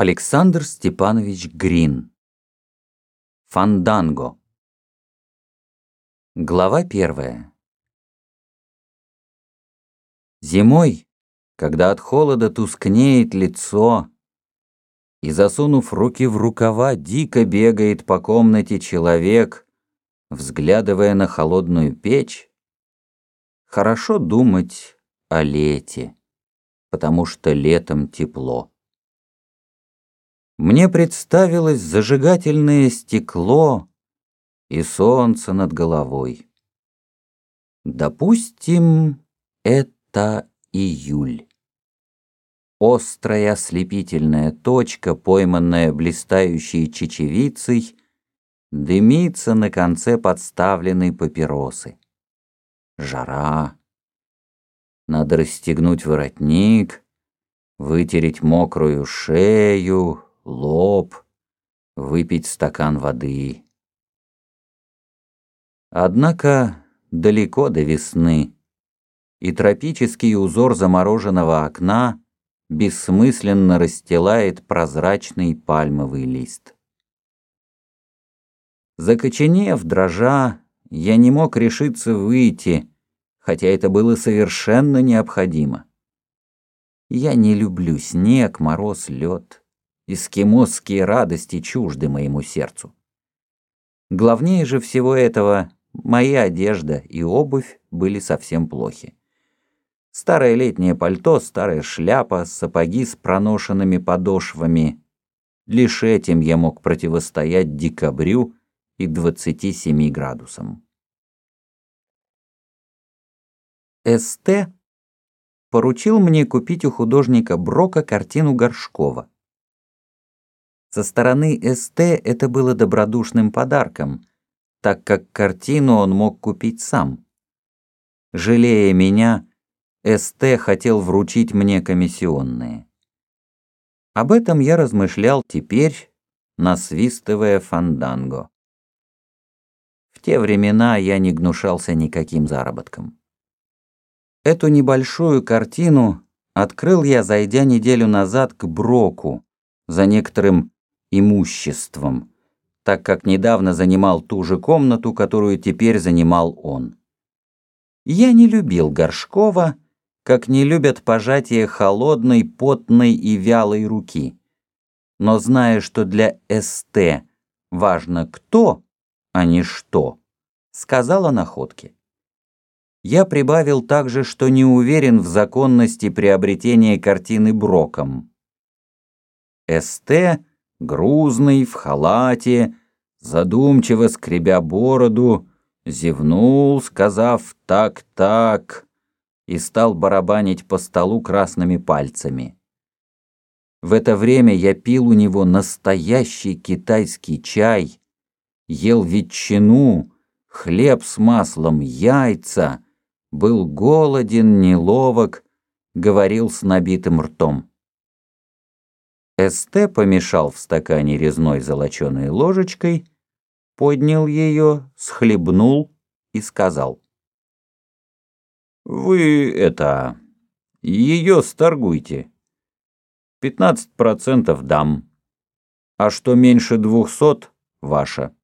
Александр Степанович Грин. Фанданго. Глава первая. Зимой, когда от холода тускнеет лицо, и, засунув руки в рукава, дико бегает по комнате человек, взглядывая на холодную печь, хорошо думать о лете, потому что летом тепло. Мне представилось зажигательное стекло и солнце над головой. Допустим, это июль. Острая ослепительная точка, пойманная блистающей чечевицей, дымится на конце подставленной папиросы. Жара. Надо расстегнуть воротник, вытереть мокрую шею, лоб, выпить стакан воды. Однако далеко до весны, и тропический узор замороженного окна бессмысленно расстилает прозрачный пальмовый лист. Закоченев, дрожа, я не мог решиться выйти, хотя это было совершенно необходимо. Я не люблю снег, мороз, лед. Эскимосские радости чужды моему сердцу. Главнее же всего этого, моя одежда и обувь были совсем плохи. Старое летнее пальто, старая шляпа, сапоги с проношенными подошвами. Лишь этим я мог противостоять декабрю и 27 градусам. СТ поручил мне купить у художника Брока картину Горшкова. Со стороны СТ это было добродушным подарком, так как картину он мог купить сам. Жалея меня, СТ хотел вручить мне комиссионные. Об этом я размышлял теперь, насвистывая фанданго. В те времена я не гнушался никаким заработком. Эту небольшую картину открыл я, зайдя неделю назад к Броку за некоторым имуществом, так как недавно занимал ту же комнату, которую теперь занимал он. Я не любил Горшкова, как не любят пожатие холодной, потной и вялой руки. Но зная, что для СТ важно кто, а не что, сказала находке. Я прибавил также, что не уверен в законности приобретения картины Броком. СТ грузный, в халате, задумчиво скребя бороду, зевнул, сказав «так-так», и стал барабанить по столу красными пальцами. В это время я пил у него настоящий китайский чай, ел ветчину, хлеб с маслом, яйца, был голоден, неловок, говорил с набитым ртом. СТ помешал в стакане резной золоченой ложечкой, поднял ее, схлебнул и сказал. «Вы это... ее сторгуйте. Пятнадцать процентов дам. А что меньше двухсот — ваше».